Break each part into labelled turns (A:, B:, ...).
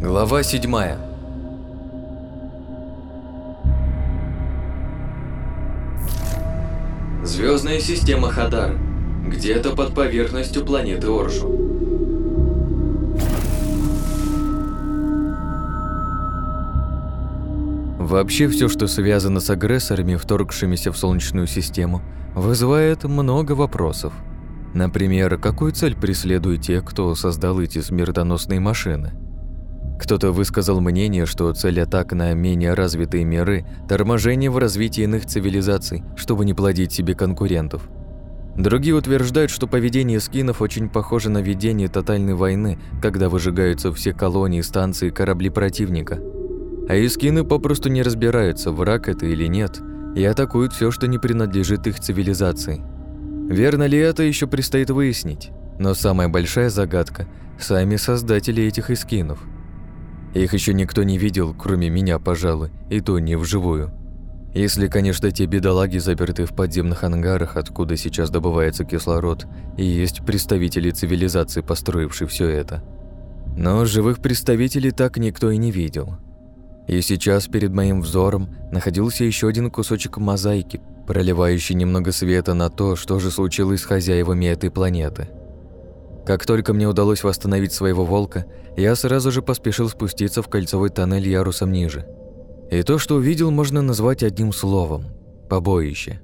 A: Глава седьмая. Звездная система Хадар. Где-то под поверхностью планеты Оршу. Вообще все, что связано с агрессорами, вторгшимися в Солнечную систему, вызывает много вопросов. Например, какую цель преследуют те, кто создал эти смертоносные машины? Кто-то высказал мнение, что цель атак на менее развитые миры – торможение в развитии иных цивилизаций, чтобы не плодить себе конкурентов. Другие утверждают, что поведение скинов очень похоже на ведение тотальной войны, когда выжигаются все колонии, станции корабли противника. А искины попросту не разбираются, враг это или нет, и атакуют все, что не принадлежит их цивилизации – Верно ли это еще предстоит выяснить. Но самая большая загадка – сами создатели этих эскинов. Их еще никто не видел, кроме меня, пожалуй, и то не вживую. Если, конечно, те бедолаги, заперты в подземных ангарах, откуда сейчас добывается кислород, и есть представители цивилизации, построившие все это. Но живых представителей так никто и не видел. И сейчас перед моим взором находился еще один кусочек мозаики, проливающий немного света на то, что же случилось с хозяевами этой планеты. Как только мне удалось восстановить своего волка, я сразу же поспешил спуститься в кольцевой тоннель ярусом ниже. И то, что увидел, можно назвать одним словом – побоище.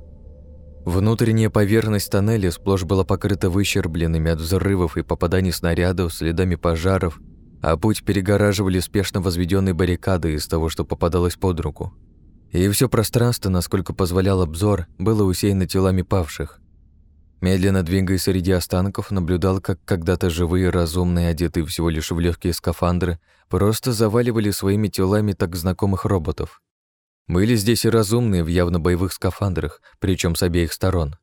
A: Внутренняя поверхность тоннеля сплошь была покрыта выщербленными от взрывов и попаданий снарядов, следами пожаров, а путь перегораживали спешно возведенные баррикады из того, что попадалось под руку – и все пространство, насколько позволял обзор, было усеяно телами павших. Медленно двигаясь среди останков, наблюдал, как когда-то живые, разумные, одетые всего лишь в легкие скафандры, просто заваливали своими телами так знакомых роботов. Были здесь и разумные в явно боевых скафандрах, причем с обеих сторон.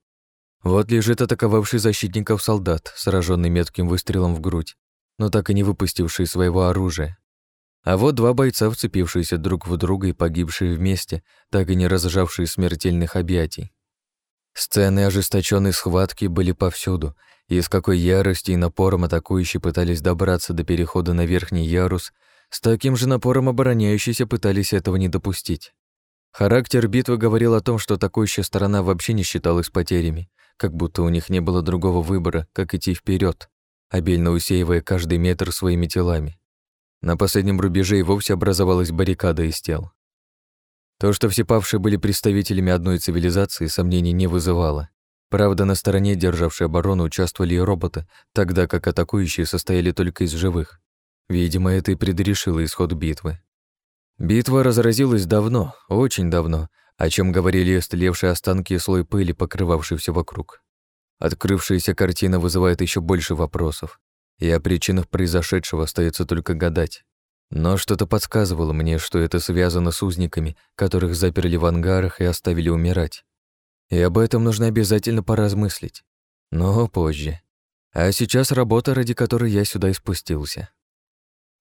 A: Вот лежит атаковавший защитников солдат, сраженный метким выстрелом в грудь, но так и не выпустивший своего оружия. А вот два бойца, вцепившиеся друг в друга и погибшие вместе, так и не разжавшие смертельных объятий. Сцены ожесточенной схватки были повсюду, и с какой яростью и напором атакующие пытались добраться до перехода на верхний ярус, с таким же напором обороняющиеся пытались этого не допустить. Характер битвы говорил о том, что атакующая сторона вообще не считалась потерями, как будто у них не было другого выбора, как идти вперед, обильно усеивая каждый метр своими телами. На последнем рубеже и вовсе образовалась баррикада из тел. То, что все павшие были представителями одной цивилизации, сомнений не вызывало. Правда, на стороне, державшей оборону, участвовали и роботы, тогда как атакующие состояли только из живых. Видимо, это и предрешило исход битвы. Битва разразилась давно, очень давно, о чем говорили истлевшие останки и слой пыли, покрывавший все вокруг. Открывшаяся картина вызывает еще больше вопросов и о причинах произошедшего остается только гадать. Но что-то подсказывало мне, что это связано с узниками, которых заперли в ангарах и оставили умирать. И об этом нужно обязательно поразмыслить. Но позже. А сейчас работа, ради которой я сюда и спустился.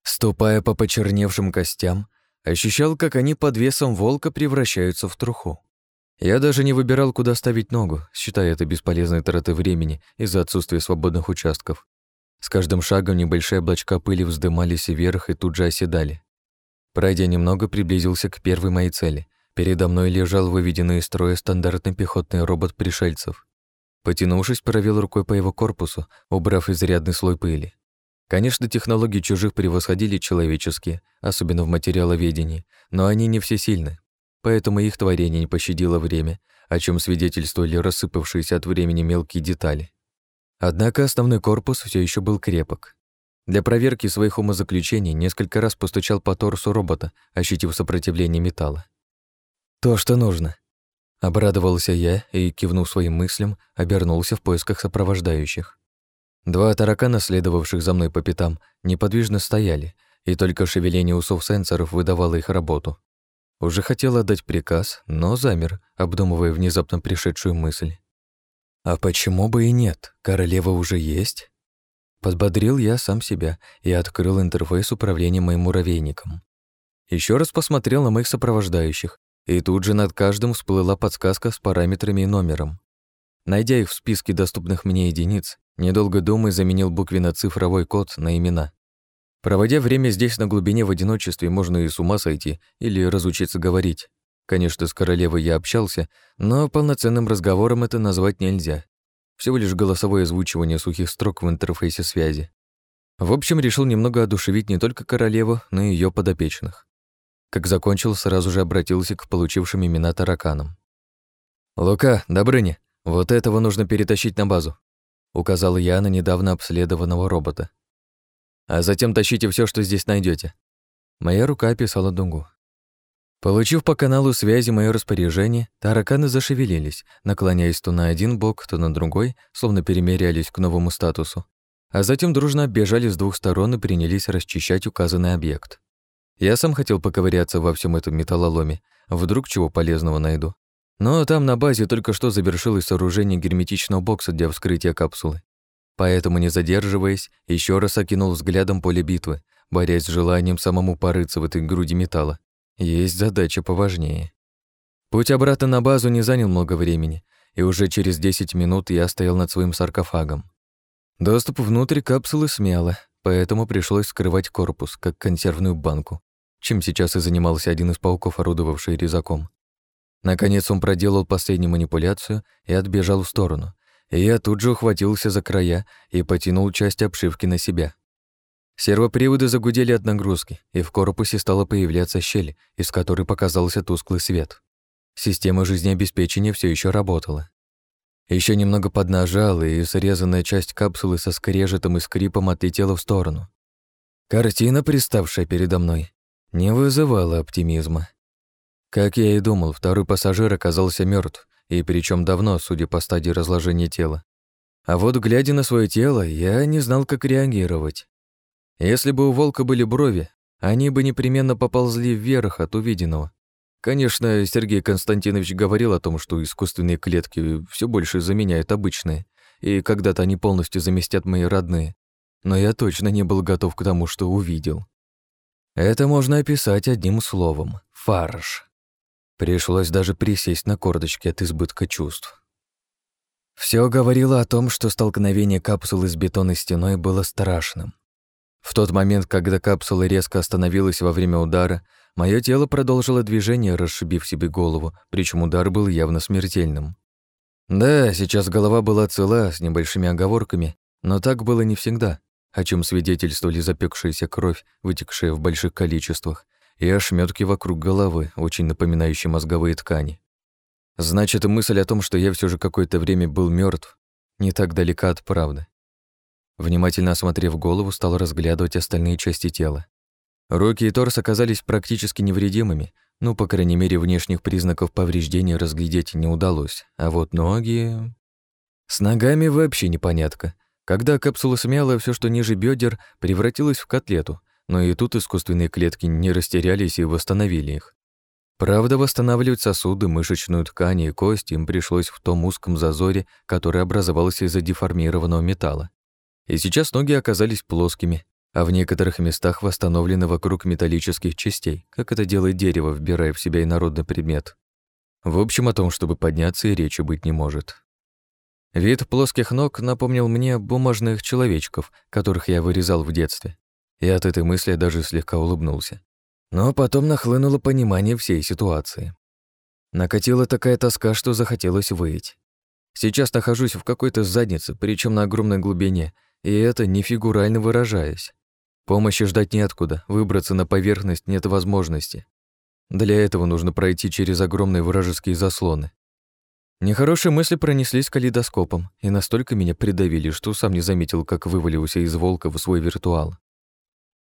A: Ступая по почерневшим костям, ощущал, как они под весом волка превращаются в труху. Я даже не выбирал, куда ставить ногу, считая это бесполезной тратой времени из-за отсутствия свободных участков. С каждым шагом небольшие облачка пыли вздымались вверх и тут же оседали. Пройдя немного, приблизился к первой моей цели. Передо мной лежал выведенный из строя стандартный пехотный робот пришельцев. Потянувшись, провел рукой по его корпусу, убрав изрядный слой пыли. Конечно, технологии чужих превосходили человеческие, особенно в материаловедении, но они не всесильны. Поэтому их творение не пощадило время, о чем свидетельствовали рассыпавшиеся от времени мелкие детали. Однако основной корпус все еще был крепок. Для проверки своих умозаключений несколько раз постучал по торсу робота, ощутив сопротивление металла. «То, что нужно». Обрадовался я и, кивнув своим мыслям, обернулся в поисках сопровождающих. Два таракана, следовавших за мной по пятам, неподвижно стояли, и только шевеление усов сенсоров выдавало их работу. Уже хотел отдать приказ, но замер, обдумывая внезапно пришедшую мысль. А почему бы и нет? Королева уже есть? Подбодрил я сам себя и открыл интерфейс управления моим муравейником. Еще раз посмотрел на моих сопровождающих, и тут же над каждым всплыла подсказка с параметрами и номером. Найдя их в списке доступных мне единиц, недолго думая, заменил буквенно-цифровой код на имена. Проводя время здесь на глубине в одиночестве, можно и с ума сойти или разучиться говорить. Конечно, с королевой я общался, но полноценным разговором это назвать нельзя. Всего лишь голосовое озвучивание сухих строк в интерфейсе связи. В общем, решил немного одушевить не только королеву, но и ее подопечных. Как закончил, сразу же обратился к получившим имена тараканам. «Лука, Добрыня, вот этого нужно перетащить на базу», указал я на недавно обследованного робота. «А затем тащите все, что здесь найдете. Моя рука описала дугу. Получив по каналу связи мое распоряжение, тараканы зашевелились, наклоняясь то на один бок, то на другой, словно перемерялись к новому статусу а затем дружно оббежали с двух сторон и принялись расчищать указанный объект. Я сам хотел поковыряться во всем этом металлоломе, вдруг чего полезного найду. Но там на базе только что завершилось сооружение герметичного бокса для вскрытия капсулы. Поэтому, не задерживаясь, еще раз окинул взглядом поле битвы, борясь с желанием самому порыться в этой груди металла. Есть задача поважнее. Путь обратно на базу не занял много времени, и уже через 10 минут я стоял над своим саркофагом. Доступ внутрь капсулы смело, поэтому пришлось скрывать корпус, как консервную банку, чем сейчас и занимался один из пауков, орудовавший резаком. Наконец он проделал последнюю манипуляцию и отбежал в сторону, и я тут же ухватился за края и потянул часть обшивки на себя. Сервоприводы загудели от нагрузки, и в корпусе стала появляться щель, из которой показался тусклый свет. Система жизнеобеспечения все еще работала. Еще немного поднажал, и срезанная часть капсулы со скрежетом и скрипом отлетела в сторону. Картина, представшая передо мной, не вызывала оптимизма. Как я и думал, второй пассажир оказался мертв, и причем давно, судя по стадии разложения тела. А вот, глядя на свое тело, я не знал, как реагировать. Если бы у волка были брови, они бы непременно поползли вверх от увиденного. Конечно, Сергей Константинович говорил о том, что искусственные клетки все больше заменяют обычные, и когда-то они полностью заместят мои родные. Но я точно не был готов к тому, что увидел. Это можно описать одним словом — фарш. Пришлось даже присесть на корточки от избытка чувств. Все говорило о том, что столкновение капсулы с бетонной стеной было страшным. В тот момент, когда капсула резко остановилась во время удара, мое тело продолжило движение, расшибив себе голову, причем удар был явно смертельным. Да, сейчас голова была цела, с небольшими оговорками, но так было не всегда, о чем свидетельствовали запекшаяся кровь, вытекшая в больших количествах, и ошметки вокруг головы, очень напоминающие мозговые ткани. Значит, мысль о том, что я все же какое-то время был мертв, не так далека от правды. Внимательно осмотрев голову, стал разглядывать остальные части тела. Руки и торс оказались практически невредимыми, ну, по крайней мере, внешних признаков повреждения разглядеть не удалось. А вот ноги... С ногами вообще непонятка. Когда капсула смяла, все, что ниже бедер, превратилось в котлету, но и тут искусственные клетки не растерялись и восстановили их. Правда, восстанавливать сосуды, мышечную ткань и кость им пришлось в том узком зазоре, который образовался из-за деформированного металла. И сейчас ноги оказались плоскими, а в некоторых местах восстановлены вокруг металлических частей, как это делает дерево, вбирая в себя инородный предмет. В общем, о том, чтобы подняться, и речи быть не может. Вид плоских ног напомнил мне бумажных человечков, которых я вырезал в детстве. И от этой мысли я даже слегка улыбнулся. Но потом нахлынуло понимание всей ситуации. Накатила такая тоска, что захотелось выйти. Сейчас нахожусь в какой-то заднице, причем на огромной глубине, и это не фигурально выражаясь. Помощи ждать неоткуда, выбраться на поверхность нет возможности. Для этого нужно пройти через огромные вражеские заслоны. Нехорошие мысли пронеслись калейдоскопом и настолько меня придавили, что сам не заметил, как вывалился из волка в свой виртуал.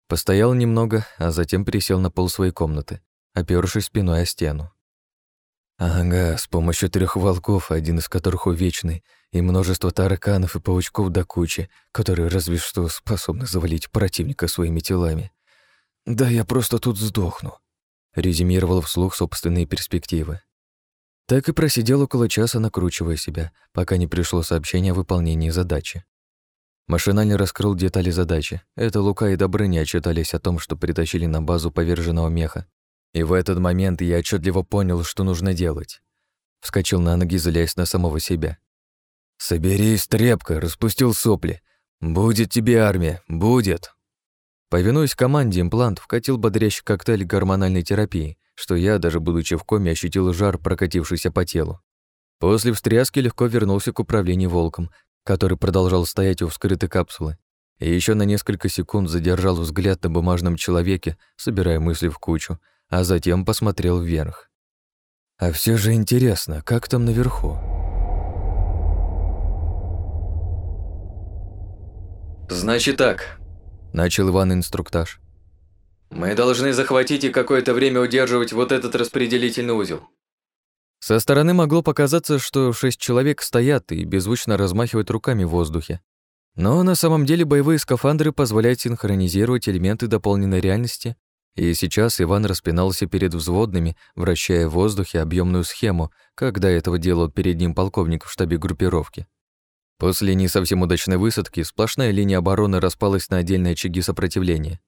A: Постоял немного, а затем присел на пол своей комнаты, опёршись спиной о стену. Ага, с помощью трех волков, один из которых увечный, и множество тараканов и паучков до кучи, которые разве что способны завалить противника своими телами. Да я просто тут сдохну. Резюмировал вслух собственные перспективы. Так и просидел около часа, накручивая себя, пока не пришло сообщение о выполнении задачи. Машинально раскрыл детали задачи. Это Лука и Добрыня отчитались о том, что притащили на базу поверженного меха. И в этот момент я отчетливо понял, что нужно делать. Вскочил на ноги, злясь на самого себя. «Соберись, трепка, распустил сопли. Будет тебе армия, будет!» Повинуясь команде, имплант вкатил бодрящий коктейль гормональной терапии, что я, даже будучи в коме, ощутил жар, прокатившийся по телу. После встряски легко вернулся к управлению волком, который продолжал стоять у вскрытой капсулы, и еще на несколько секунд задержал взгляд на бумажном человеке, собирая мысли в кучу, а затем посмотрел вверх. А все же интересно, как там наверху?
B: «Значит так», — начал Иван инструктаж. «Мы должны захватить и какое-то время удерживать вот этот распределительный узел».
A: Со стороны могло показаться, что шесть человек стоят и беззвучно размахивают руками в воздухе. Но на самом деле боевые скафандры позволяют синхронизировать элементы дополненной реальности и сейчас Иван распинался перед взводными, вращая в воздухе объемную схему, когда этого делал перед ним полковник в штабе группировки. После не совсем удачной высадки сплошная линия обороны распалась на отдельные очаги сопротивления.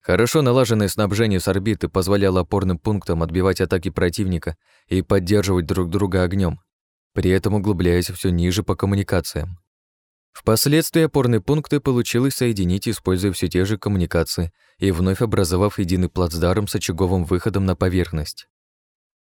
A: Хорошо налаженное снабжение с орбиты позволяло опорным пунктам отбивать атаки противника и поддерживать друг друга огнем, при этом углубляясь все ниже по коммуникациям. Впоследствии опорные пункты получилось соединить, используя все те же коммуникации и вновь образовав единый плацдарм с очаговым выходом на поверхность.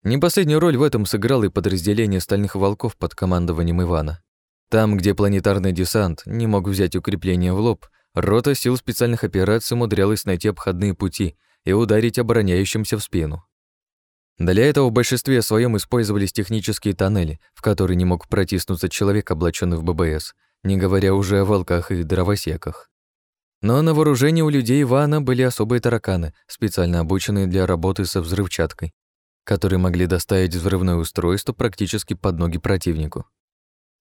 A: Не последнюю роль в этом сыграло и подразделение стальных волков под командованием Ивана. Там, где планетарный десант не мог взять укрепление в лоб, рота сил специальных операций умудрялась найти обходные пути и ударить обороняющимся в спину. Для этого в большинстве своем использовались технические тоннели, в которые не мог протиснуться человек, облаченный в ББС, не говоря уже о волках и дровосеках. Но на вооружении у людей Ивана были особые тараканы, специально обученные для работы со взрывчаткой, которые могли доставить взрывное устройство практически под ноги противнику.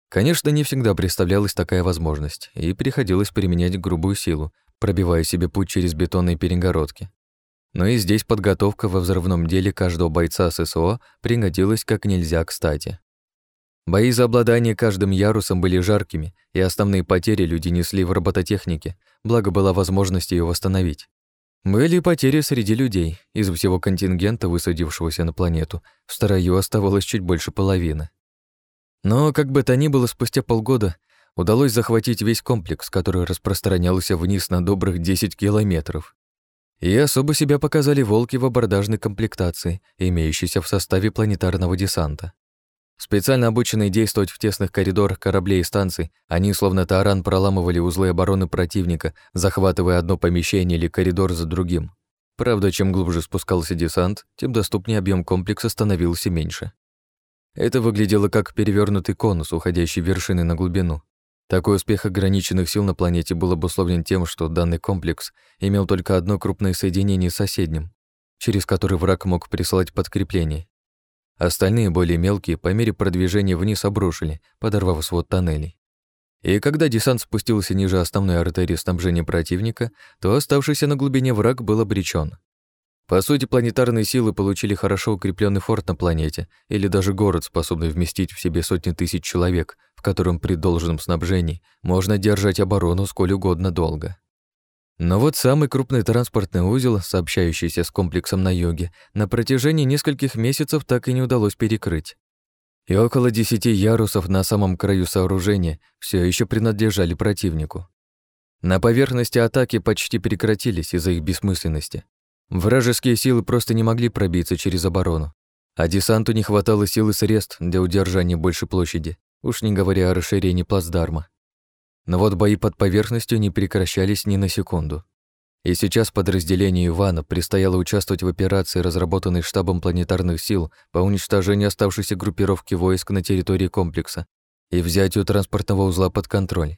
A: Конечно, не всегда представлялась такая возможность, и приходилось применять грубую силу, пробивая себе путь через бетонные перегородки. Но и здесь подготовка во взрывном деле каждого бойца ССО пригодилась как нельзя кстати. Бои за обладание каждым ярусом были жаркими, и основные потери люди несли в робототехнике, благо была возможность ее восстановить. Были потери среди людей. Из всего контингента, высадившегося на планету, в строю оставалось чуть больше половины. Но, как бы то ни было, спустя полгода удалось захватить весь комплекс, который распространялся вниз на добрых 10 километров. И особо себя показали волки в абордажной комплектации, имеющейся в составе планетарного десанта. Специально обученные действовать в тесных коридорах кораблей и станций, они словно таран проламывали узлы обороны противника, захватывая одно помещение или коридор за другим. Правда, чем глубже спускался десант, тем доступнее объем комплекса становился меньше. Это выглядело как перевернутый конус, уходящий вершины на глубину. Такой успех ограниченных сил на планете был обусловлен тем, что данный комплекс имел только одно крупное соединение с соседним, через который враг мог присылать подкрепление. Остальные, более мелкие, по мере продвижения вниз обрушили, подорвав свод тоннелей. И когда десант спустился ниже основной артерии снабжения противника, то оставшийся на глубине враг был обречен. По сути, планетарные силы получили хорошо укрепленный форт на планете или даже город, способный вместить в себе сотни тысяч человек, в котором при должном снабжении можно держать оборону сколь угодно долго. Но вот самый крупный транспортный узел, сообщающийся с комплексом на юге, на протяжении нескольких месяцев так и не удалось перекрыть. И около десяти ярусов на самом краю сооружения все еще принадлежали противнику. На поверхности атаки почти прекратились из-за их бессмысленности. Вражеские силы просто не могли пробиться через оборону, а десанту не хватало сил и средств для удержания большей площади, уж не говоря о расширении плацдарма. Но вот бои под поверхностью не прекращались ни на секунду. И сейчас подразделению Ивана предстояло участвовать в операции, разработанной штабом планетарных сил по уничтожению оставшейся группировки войск на территории комплекса и взятию транспортного узла под контроль.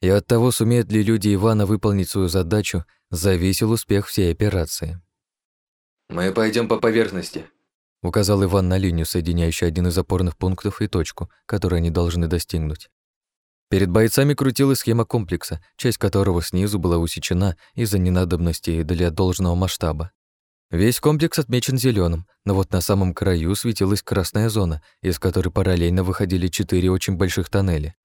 A: И от того, сумеют ли люди Ивана выполнить свою задачу, зависел успех всей операции.
B: «Мы пойдем по поверхности», —
A: указал Иван на линию, соединяющую один из опорных пунктов и точку, которую они должны достигнуть. Перед бойцами крутилась схема комплекса, часть которого снизу была усечена из-за ненадобности для должного масштаба. Весь комплекс отмечен зеленым, но вот на самом краю светилась красная зона, из которой параллельно выходили четыре очень больших тоннеля.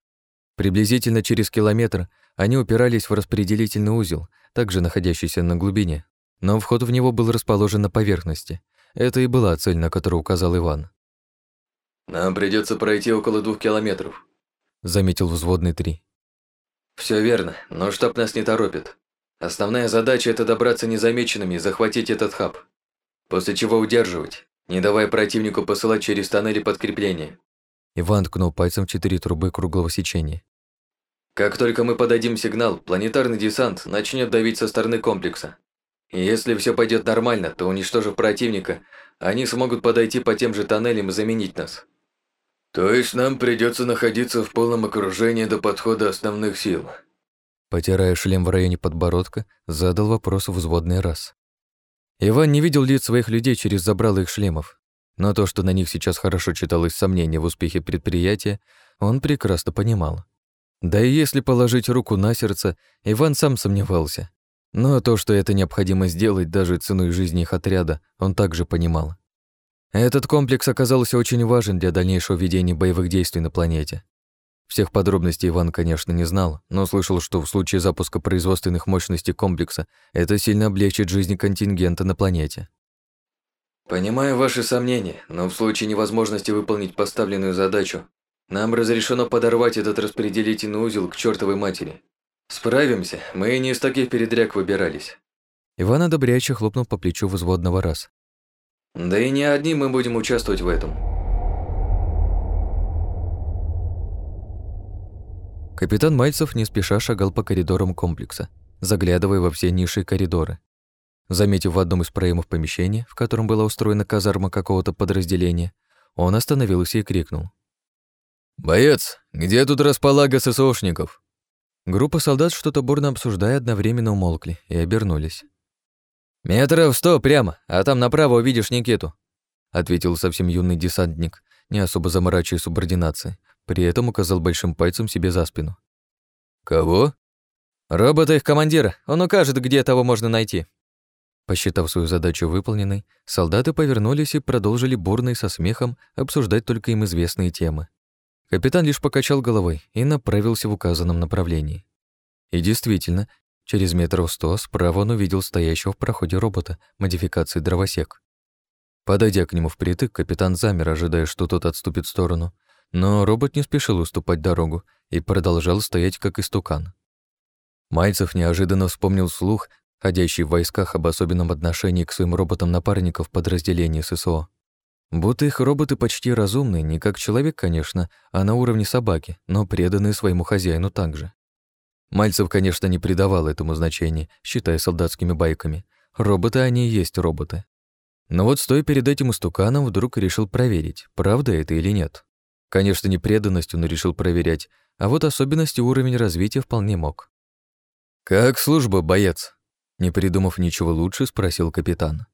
A: Приблизительно через километр они упирались в распределительный узел, также находящийся на глубине, но вход в него был расположен на поверхности. Это и была цель, на которую указал Иван.
B: «Нам придется пройти около двух километров»,
A: заметил взводный три.
B: Все верно, но штаб нас не торопит. Основная задача – это добраться незамеченными и захватить этот хаб. После чего удерживать, не давая противнику посылать через тоннели подкрепления.
A: Иван ткнул пальцем в четыре трубы круглого сечения.
B: Как только мы подадим сигнал, планетарный десант начнет давить со стороны комплекса. И если все пойдет нормально, то уничтожив противника, они смогут подойти по тем же тоннелям и заменить нас. То есть нам придется находиться в полном окружении до подхода основных сил.
A: Потирая шлем в районе подбородка, задал вопрос взводный раз. Иван не видел лиц своих людей через забрало их шлемов, но то, что на них сейчас хорошо читалось сомнение в успехе предприятия, он прекрасно понимал. Да и если положить руку на сердце, Иван сам сомневался. Но то, что это необходимо сделать даже ценой жизни их отряда, он также понимал. Этот комплекс оказался очень важен для дальнейшего ведения боевых действий на планете. Всех подробностей Иван, конечно, не знал, но слышал, что в случае запуска производственных мощностей комплекса это сильно облегчит жизнь контингента на планете.
B: «Понимаю ваши сомнения, но в случае невозможности выполнить поставленную задачу, нам разрешено подорвать этот распределительный узел к чертовой матери. Справимся, мы не из таких передряг выбирались».
A: Иван одобряюще хлопнул по плечу взводного раз.
B: Да и не одни мы будем участвовать в этом.
A: Капитан Мальцев не спеша шагал по коридорам комплекса, заглядывая во все ниши и коридоры. Заметив в одном из проемов помещения, в котором была устроена казарма какого-то подразделения, он остановился и крикнул.
B: «Боец, где тут располага ССОшников?»
A: Группа солдат, что-то бурно обсуждая, одновременно умолкли и обернулись.
B: «Метров сто прямо, а там направо увидишь Никиту», ответил совсем юный десантник, не особо заморачивая субординации, при этом указал большим пальцем себе за спину.
A: «Кого?»
B: «Робота их командира, он укажет, где того можно найти».
A: Посчитав свою задачу выполненной, солдаты повернулись и продолжили бурно и со смехом обсуждать только им известные темы. Капитан лишь покачал головой и направился в указанном направлении. И действительно, Через метров сто справа он увидел стоящего в проходе робота модификации дровосек. Подойдя к нему впритык, капитан замер, ожидая, что тот отступит в сторону, но робот не спешил уступать дорогу и продолжал стоять как истукан. Мальцев неожиданно вспомнил слух, ходящий в войсках об особенном отношении к своим роботам-напарников подразделений ССО. Будто их роботы почти разумные, не как человек, конечно, а на уровне собаки, но преданные своему хозяину также. Мальцев, конечно, не придавал этому значения, считая солдатскими байками. Роботы они и есть роботы. Но вот стоя перед этим истуканом, вдруг решил проверить, правда это или нет. Конечно, не преданностью, но решил проверять, а вот особенности уровень развития вполне мог. «Как служба, боец?» Не придумав ничего лучше, спросил капитан.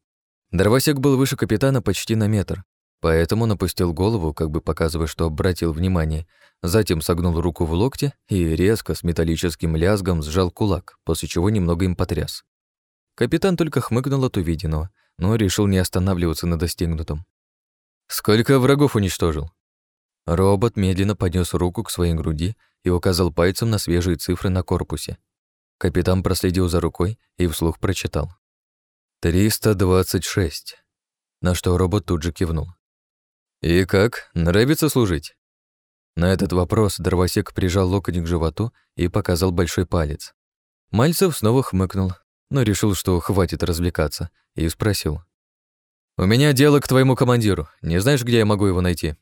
A: Дровосек был выше капитана почти на метр, Поэтому напустил голову, как бы показывая, что обратил внимание, затем согнул руку в локте и резко с металлическим лязгом сжал кулак, после чего немного им потряс. Капитан только хмыкнул от увиденного, но решил не останавливаться на достигнутом. «Сколько врагов уничтожил?» Робот медленно поднес руку к своей груди и указал пальцем на свежие цифры на корпусе. Капитан проследил за рукой и вслух прочитал. «Триста двадцать шесть». На что робот тут же кивнул. «И как, нравится служить?» На этот вопрос дровосек прижал локоть к животу и показал большой палец. Мальцев снова хмыкнул, но решил, что хватит развлекаться, и спросил. «У меня дело к твоему командиру. Не знаешь, где я могу его найти?»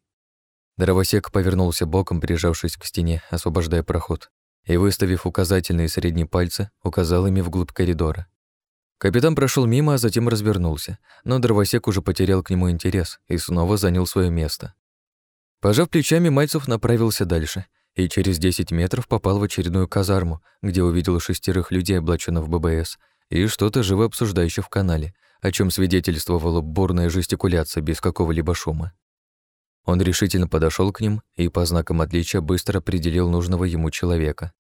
A: Дровосек повернулся боком, прижавшись к стене, освобождая проход, и, выставив указательные средние пальцы, указал ими вглубь коридора. Капитан прошел мимо, а затем развернулся, но дровосек уже потерял к нему интерес и снова занял свое место. Пожав плечами, Мальцев направился дальше и через 10 метров попал в очередную казарму, где увидел шестерых людей, облаченных в ББС, и что-то живо обсуждающее в канале, о чем свидетельствовала бурная жестикуляция без какого-либо шума. Он решительно подошел к ним и по знакам отличия быстро определил нужного ему человека.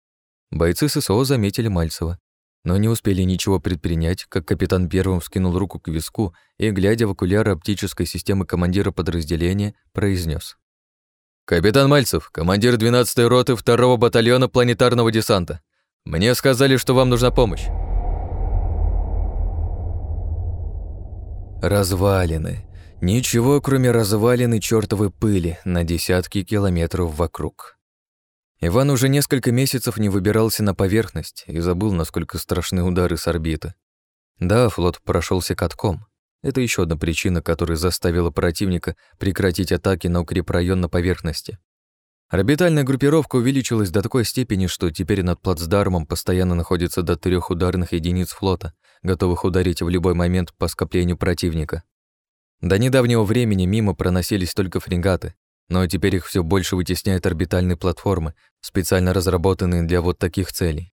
A: Бойцы ССО заметили Мальцева но не успели ничего предпринять, как капитан первым вскинул руку к виску и, глядя в окуляры оптической системы командира подразделения, произнес: «Капитан Мальцев, командир 12-й роты 2-го батальона планетарного десанта. Мне сказали, что вам нужна помощь». Развалины. Ничего, кроме развалины чёртовой пыли на десятки километров вокруг. Иван уже несколько месяцев не выбирался на поверхность и забыл, насколько страшны удары с орбиты. Да, флот прошелся катком. Это еще одна причина, которая заставила противника прекратить атаки на укрепрайон на поверхности. Орбитальная группировка увеличилась до такой степени, что теперь над плацдармом постоянно находится до трех ударных единиц флота, готовых ударить в любой момент по скоплению противника. До недавнего времени мимо проносились только фрегаты, но теперь их все больше вытесняют орбитальные платформы, специально разработанные для вот таких целей.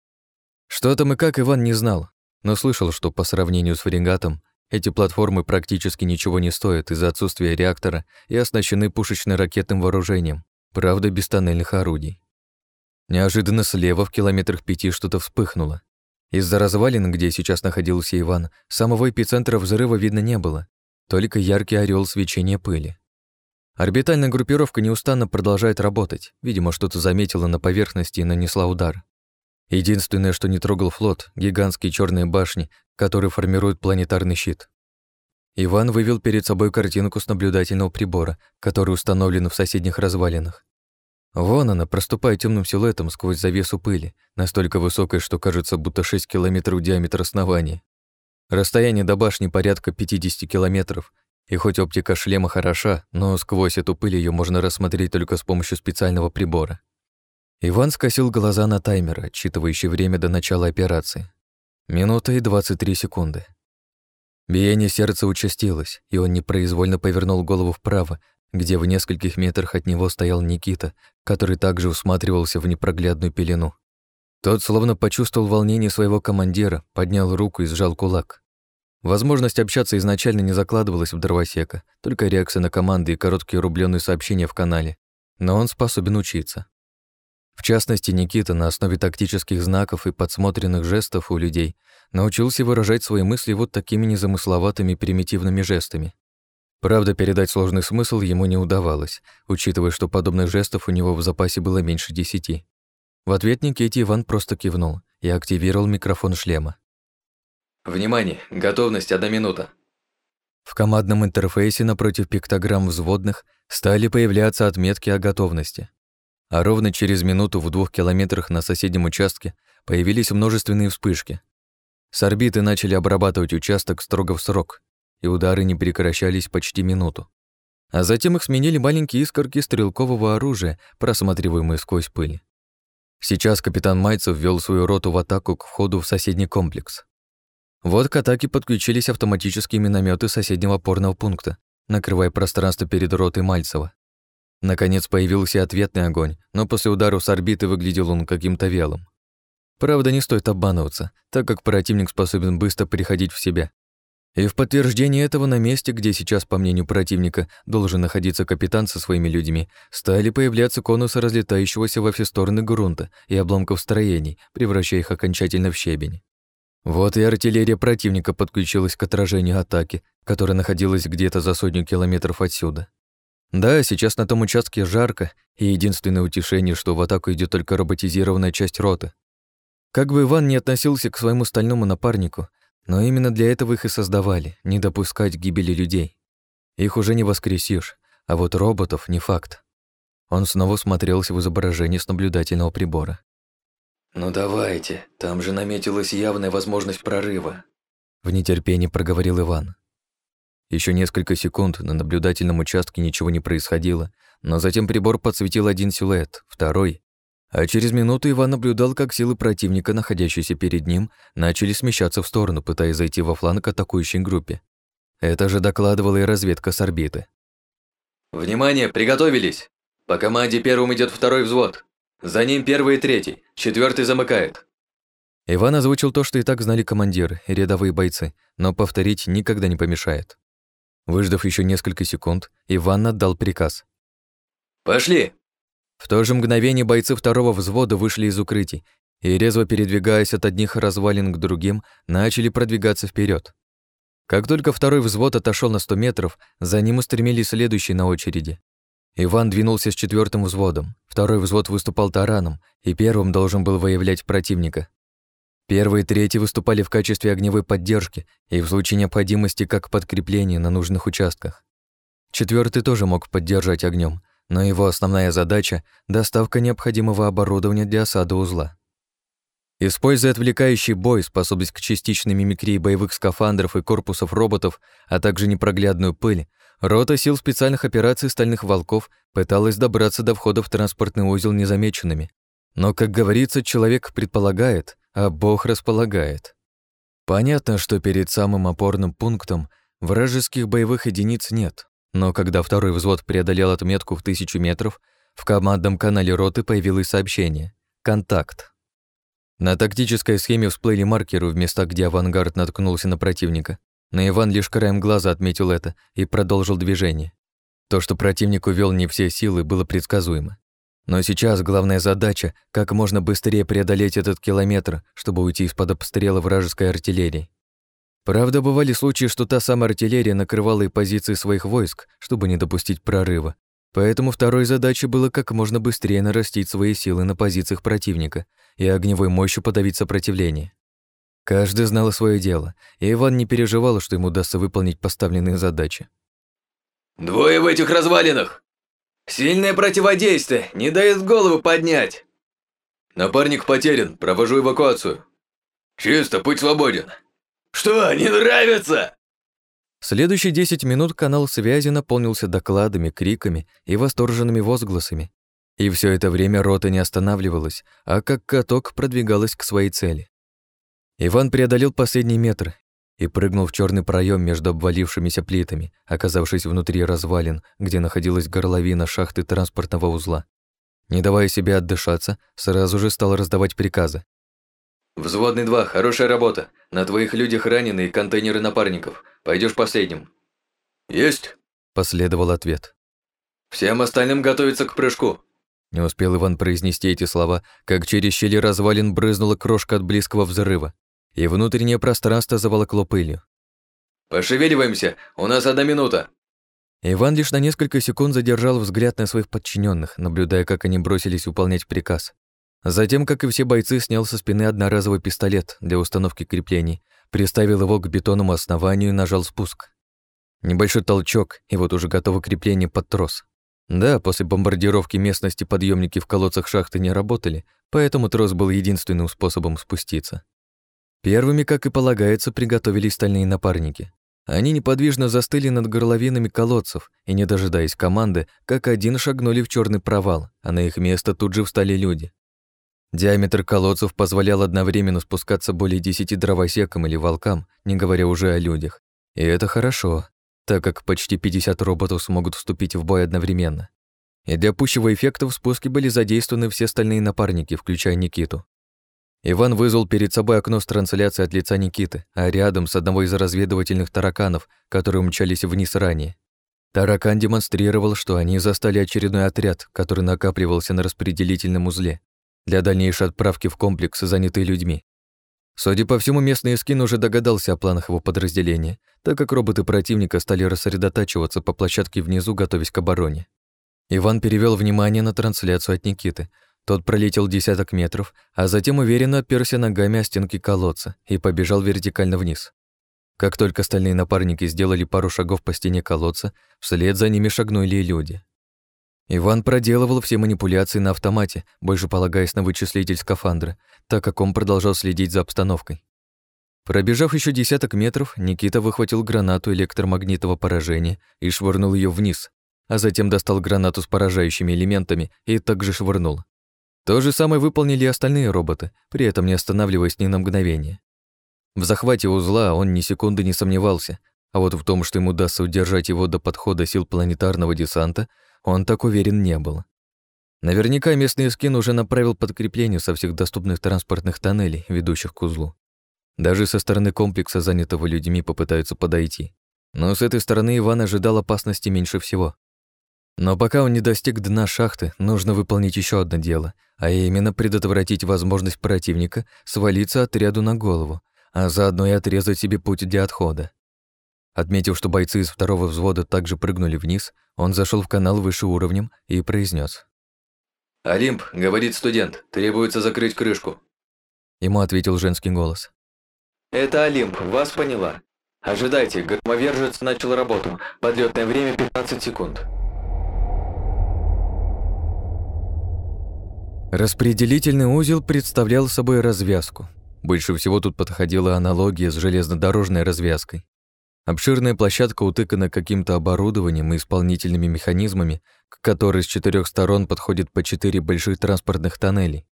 A: Что там и как Иван не знал, но слышал, что по сравнению с фрегатом эти платформы практически ничего не стоят из-за отсутствия реактора и оснащены пушечно-ракетным вооружением, правда, без тоннельных орудий. Неожиданно слева в километрах пяти что-то вспыхнуло. Из-за развалин, где сейчас находился Иван, самого эпицентра взрыва видно не было, только яркий орел свечения пыли. Орбитальная группировка неустанно продолжает работать, видимо, что-то заметила на поверхности и нанесла удар. Единственное, что не трогал флот — гигантские черные башни, которые формируют планетарный щит. Иван вывел перед собой картинку с наблюдательного прибора, который установлен в соседних развалинах. Вон она проступает темным силуэтом сквозь завесу пыли, настолько высокой, что кажется, будто 6 километров диаметр основания. Расстояние до башни порядка 50 километров, и хоть оптика шлема хороша, но сквозь эту пыль ее можно рассмотреть только с помощью специального прибора. Иван скосил глаза на таймер, отсчитывающий время до начала операции. Минута и 23 секунды. Биение сердца участилось, и он непроизвольно повернул голову вправо, где в нескольких метрах от него стоял Никита, который также усматривался в непроглядную пелену. Тот словно почувствовал волнение своего командира, поднял руку и сжал кулак. Возможность общаться изначально не закладывалась в дровосека, только реакция на команды и короткие рубленые сообщения в канале. Но он способен учиться. В частности, Никита на основе тактических знаков и подсмотренных жестов у людей научился выражать свои мысли вот такими незамысловатыми примитивными жестами. Правда, передать сложный смысл ему не удавалось, учитывая, что подобных жестов у него в запасе было меньше десяти. В ответ Никите Иван просто кивнул и активировал микрофон шлема.
B: Внимание! Готовность одна минута.
A: В командном интерфейсе напротив пиктограмм взводных стали появляться отметки о готовности. А ровно через минуту в двух километрах на соседнем участке появились множественные вспышки. С орбиты начали обрабатывать участок строго в срок, и удары не прекращались почти минуту. А затем их сменили маленькие искорки стрелкового оружия, просматриваемые сквозь пыль. Сейчас капитан Майцев ввел свою роту в атаку к входу в соседний комплекс. Вот к атаке подключились автоматические минометы соседнего опорного пункта, накрывая пространство перед ротой Мальцева. Наконец появился ответный огонь, но после удара с орбиты выглядел он каким-то вялым. Правда, не стоит обманываться, так как противник способен быстро приходить в себя. И в подтверждение этого на месте, где сейчас, по мнению противника, должен находиться капитан со своими людьми, стали появляться конусы разлетающегося во все стороны грунта и обломков строений, превращая их окончательно в щебень. Вот и артиллерия противника подключилась к отражению атаки, которая находилась где-то за сотню километров отсюда. Да, сейчас на том участке жарко, и единственное утешение, что в атаку идет только роботизированная часть роты. Как бы Иван не относился к своему стальному напарнику, но именно для этого их и создавали, не допускать гибели людей. Их уже не воскресишь, а вот роботов не факт. Он снова смотрелся в изображение с наблюдательного прибора.
B: «Ну давайте, там же наметилась явная возможность прорыва»,
A: в нетерпении проговорил Иван. Еще несколько секунд на наблюдательном участке ничего не происходило, но затем прибор подсветил один силуэт, второй. А через минуту Иван наблюдал, как силы противника, находящиеся перед ним, начали смещаться в сторону, пытаясь зайти во фланг атакующей группе. Это же докладывала и разведка с орбиты.
B: «Внимание, приготовились! По команде первым идет второй взвод. За ним первый и третий, четвертый замыкает.
A: Иван озвучил то, что и так знали командиры и рядовые бойцы, но повторить никогда не помешает. Выждав еще несколько секунд, Иван отдал приказ.
B: «Пошли!»
A: В то же мгновение бойцы второго взвода вышли из укрытий и, резво передвигаясь от одних развалин к другим, начали продвигаться вперед. Как только второй взвод отошел на 100 метров, за ним устремились следующие на очереди. Иван двинулся с четвертым взводом. Второй взвод выступал тараном, и первым должен был выявлять противника. Первый и третий выступали в качестве огневой поддержки и в случае необходимости как подкрепление на нужных участках. Четвертый тоже мог поддержать огнем, но его основная задача — доставка необходимого оборудования для осады узла. Используя отвлекающий бой, способность к частичной мимикрии боевых скафандров и корпусов роботов, а также непроглядную пыль, рота сил специальных операций «Стальных волков» пыталась добраться до входа в транспортный узел незамеченными. Но, как говорится, человек предполагает, а Бог располагает. Понятно, что перед самым опорным пунктом вражеских боевых единиц нет, но когда второй взвод преодолел отметку в тысячу метров, в командном канале роты появилось сообщение «Контакт». На тактической схеме всплыли маркеры в местах, где авангард наткнулся на противника. Но Иван лишь краем глаза отметил это и продолжил движение. То, что противник увел не все силы, было предсказуемо. Но сейчас главная задача — как можно быстрее преодолеть этот километр, чтобы уйти из-под обстрела вражеской артиллерии. Правда, бывали случаи, что та самая артиллерия накрывала и позиции своих войск, чтобы не допустить прорыва, Поэтому второй задачей было как можно быстрее нарастить свои силы на позициях противника и огневой мощью подавить сопротивление. Каждый знал свое дело, и Иван не переживал, что ему удастся выполнить поставленные задачи.
B: «Двое в этих развалинах! Сильное противодействие, не дает голову поднять!» «Напарник потерян, провожу эвакуацию». «Чисто, путь свободен». «Что, не нравится?»
A: Следующие 10 минут канал связи наполнился докладами, криками и восторженными возгласами. И все это время рота не останавливалась, а как каток продвигалась к своей цели. Иван преодолел последний метр и прыгнул в черный проем между обвалившимися плитами, оказавшись внутри развалин, где находилась горловина шахты транспортного узла. Не давая себе отдышаться, сразу же стал раздавать приказы.
B: «Взводный 2, хорошая работа. На твоих людях ранены и контейнеры напарников. Пойдешь последним». «Есть», –
A: последовал ответ.
B: «Всем остальным готовиться к прыжку».
A: Не успел Иван произнести эти слова, как через щели развалин брызнула крошка от близкого взрыва, и внутреннее пространство заволокло пылью.
B: «Пошевеливаемся, у нас одна минута».
A: Иван лишь на несколько секунд задержал взгляд на своих подчиненных, наблюдая, как они бросились выполнять приказ. Затем, как и все бойцы, снял со спины одноразовый пистолет для установки креплений, приставил его к бетонному основанию и нажал спуск. Небольшой толчок, и вот уже готово крепление под трос. Да, после бомбардировки местности подъемники в колодцах шахты не работали, поэтому трос был единственным способом спуститься. Первыми, как и полагается, приготовились стальные напарники. Они неподвижно застыли над горловинами колодцев и, не дожидаясь команды, как один шагнули в черный провал, а на их место тут же встали люди. Диаметр колодцев позволял одновременно спускаться более десяти дровосекам или волкам, не говоря уже о людях. И это хорошо, так как почти 50 роботов смогут вступить в бой одновременно. И для пущего эффекта в спуске были задействованы все остальные напарники, включая Никиту. Иван вызвал перед собой окно с трансляцией от лица Никиты, а рядом с одного из разведывательных тараканов, которые умчались вниз ранее. Таракан демонстрировал, что они застали очередной отряд, который накапливался на распределительном узле, для дальнейшей отправки в комплекс, занятый людьми. Судя по всему, местный скин уже догадался о планах его подразделения, так как роботы противника стали рассредотачиваться по площадке внизу, готовясь к обороне. Иван перевел внимание на трансляцию от Никиты. Тот пролетел десяток метров, а затем уверенно оперся ногами о стенки колодца и побежал вертикально вниз. Как только остальные напарники сделали пару шагов по стене колодца, вслед за ними шагнули и люди. Иван проделывал все манипуляции на автомате, больше полагаясь на вычислитель скафандра, так как он продолжал следить за обстановкой. Пробежав еще десяток метров, Никита выхватил гранату электромагнитного поражения и швырнул ее вниз, а затем достал гранату с поражающими элементами и также швырнул. То же самое выполнили и остальные роботы, при этом не останавливаясь ни на мгновение. В захвате узла он ни секунды не сомневался, а вот в том, что ему удастся удержать его до подхода сил планетарного десанта, он так уверен не был. Наверняка местный скин уже направил подкрепление со всех доступных транспортных тоннелей, ведущих к узлу. Даже со стороны комплекса, занятого людьми, попытаются подойти. Но с этой стороны Иван ожидал опасности меньше всего. Но пока он не достиг дна шахты, нужно выполнить еще одно дело, а именно предотвратить возможность противника свалиться отряду на голову, а заодно и отрезать себе путь для отхода. Отметив, что бойцы из второго взвода также прыгнули вниз, он зашел в канал выше уровнем и произнес:
B: «Олимп, — говорит студент, — требуется закрыть крышку».
A: Ему ответил женский голос.
B: «Это Олимп, вас поняла. Ожидайте, громовержец начал работу. Подлетное время 15 секунд».
A: Распределительный узел представлял собой развязку. Больше всего тут подходила аналогия с железнодорожной развязкой. Обширная площадка утыкана каким-то оборудованием и исполнительными механизмами, к которой с четырех сторон подходит по четыре больших транспортных тоннелей,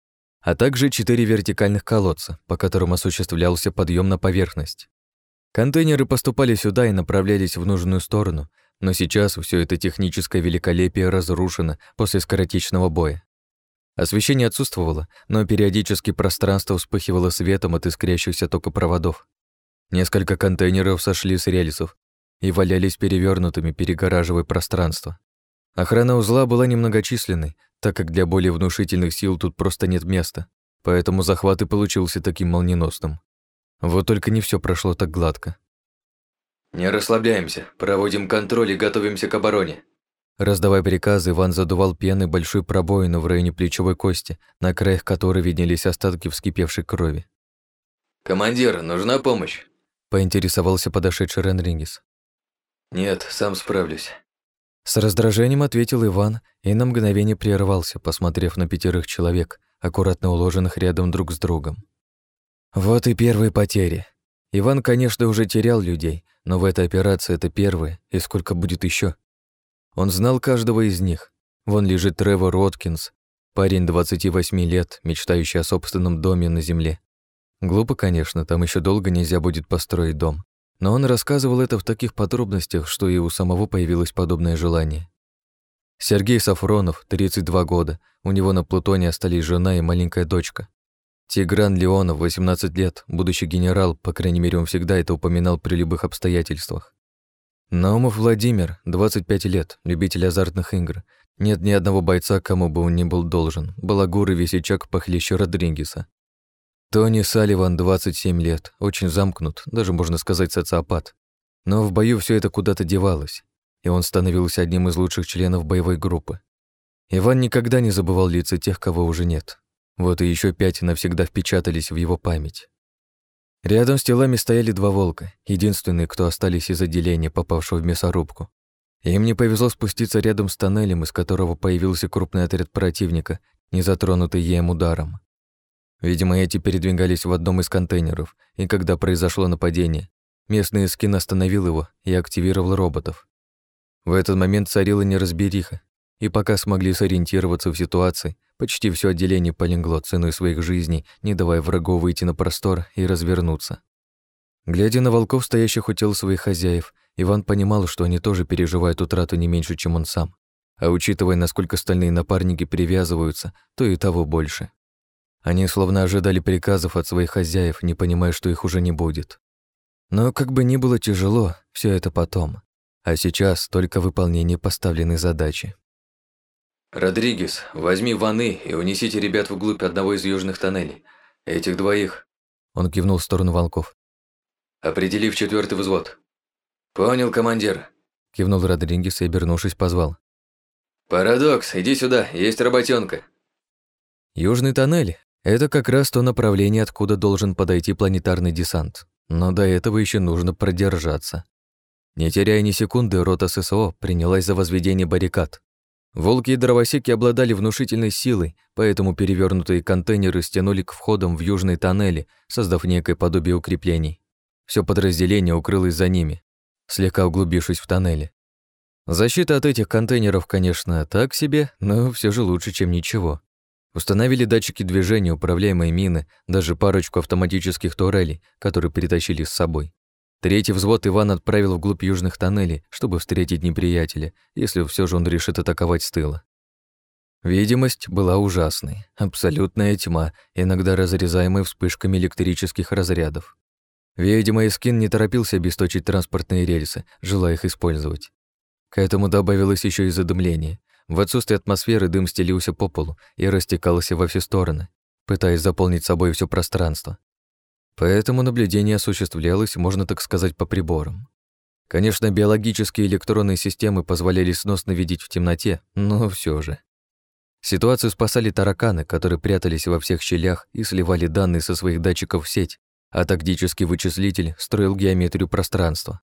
A: а также четыре вертикальных колодца, по которым осуществлялся подъем на поверхность. Контейнеры поступали сюда и направлялись в нужную сторону, но сейчас все это техническое великолепие разрушено после скоротечного боя. Освещение отсутствовало, но периодически пространство вспыхивало светом от искрящихся токопроводов. Несколько контейнеров сошли с рельсов и валялись перевернутыми, перегораживая пространство. Охрана узла была немногочисленной, так как для более внушительных сил тут просто нет места, поэтому захват и получился таким молниеносным. Вот только не все прошло так гладко.
B: «Не расслабляемся, проводим контроль и готовимся к обороне».
A: Раздавая приказы, Иван задувал пеной большой пробоину в районе плечевой кости, на краях которой виднелись остатки вскипевшей крови.
B: «Командир, нужна помощь?»
A: Поинтересовался подошедший Ренрингис.
B: «Нет, сам справлюсь».
A: С раздражением ответил Иван и на мгновение прервался, посмотрев на пятерых человек, аккуратно уложенных рядом друг с другом. Вот и первые потери. Иван, конечно, уже терял людей, но в этой операции это первые, и сколько будет еще. Он знал каждого из них. Вон лежит Тревор Роткинс, парень 28 лет, мечтающий о собственном доме на земле. Глупо, конечно, там еще долго нельзя будет построить дом. Но он рассказывал это в таких подробностях, что и у самого появилось подобное желание. Сергей Сафронов, 32 года, у него на Плутоне остались жена и маленькая дочка. Тигран Леонов, 18 лет, будущий генерал, по крайней мере, он всегда это упоминал при любых обстоятельствах. Наумов Владимир, 25 лет, любитель азартных игр. Нет ни одного бойца, кому бы он ни был должен. Балагур и весельчак похлеще Родригеса. Тони Салливан, 27 лет, очень замкнут, даже можно сказать социопат. Но в бою все это куда-то девалось, и он становился одним из лучших членов боевой группы. Иван никогда не забывал лица тех, кого уже нет. Вот и еще пять навсегда впечатались в его память. Рядом с телами стояли два волка, единственные, кто остались из отделения, попавшего в мясорубку. Им не повезло спуститься рядом с тоннелем, из которого появился крупный отряд противника, не затронутый еем ударом. Видимо, эти передвигались в одном из контейнеров, и когда произошло нападение, местный скин остановил его и активировал роботов. В этот момент царила неразбериха, и пока смогли сориентироваться в ситуации, почти все отделение полегло ценой своих жизней, не давая врагу выйти на простор и развернуться. Глядя на волков, стоящих у тел своих хозяев, Иван понимал, что они тоже переживают утрату не меньше, чем он сам. А учитывая, насколько стальные напарники привязываются, то и того больше. Они словно ожидали приказов от своих хозяев, не понимая, что их уже не будет. Но как бы ни было тяжело, все это потом. А сейчас только выполнение поставленной задачи.
B: «Родригес, возьми ваны и унесите ребят вглубь одного из южных тоннелей. Этих двоих...»
A: Он кивнул в сторону волков.
B: «Определи в четвертый взвод». «Понял, командир», —
A: кивнул Родригес и, обернувшись, позвал.
B: «Парадокс, иди сюда, есть работенка.
A: Южный тоннель это как раз то направление, откуда должен подойти планетарный десант. Но до этого еще нужно продержаться. Не теряя ни секунды, рота ССО принялась за возведение баррикад. Волки и дровосеки обладали внушительной силой, поэтому перевернутые контейнеры стянули к входам в южные тоннели, создав некое подобие укреплений. Все подразделение укрылось за ними, слегка углубившись в тоннели. Защита от этих контейнеров, конечно, так себе, но все же лучше, чем ничего. Установили датчики движения, управляемые мины, даже парочку автоматических турелей, которые перетащили с собой. Третий взвод Иван отправил вглубь южных тоннелей, чтобы встретить неприятеля, если все же он решит атаковать с тыла. Видимость была ужасной, абсолютная тьма, иногда разрезаемая вспышками электрических разрядов. Видимо, Искин не торопился обесточить транспортные рельсы, желая их использовать. К этому добавилось еще и задымление. В отсутствие атмосферы дым стелился по полу и растекался во все стороны, пытаясь заполнить собой все пространство. Поэтому наблюдение осуществлялось, можно так сказать, по приборам. Конечно, биологические электронные системы позволяли сносно видеть в темноте, но все же. Ситуацию спасали тараканы, которые прятались во всех щелях и сливали данные со своих датчиков в сеть, а тактический вычислитель строил геометрию пространства.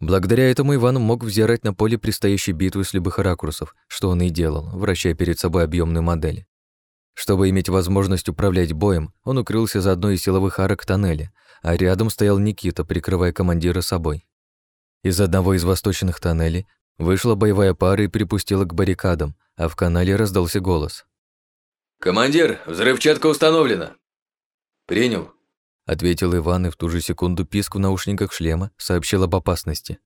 A: Благодаря этому Иван мог взирать на поле предстоящей битвы с любых ракурсов, что он и делал, вращая перед собой объемную модель. Чтобы иметь возможность управлять боем, он укрылся за одной из силовых арок тоннеля, а рядом стоял Никита, прикрывая командира собой. Из одного из восточных тоннелей вышла боевая пара и припустила к баррикадам, а в канале раздался голос.
B: «Командир, взрывчатка установлена!» «Принял», —
A: ответил Иван, и в ту же секунду писк в наушниках шлема сообщил об опасности.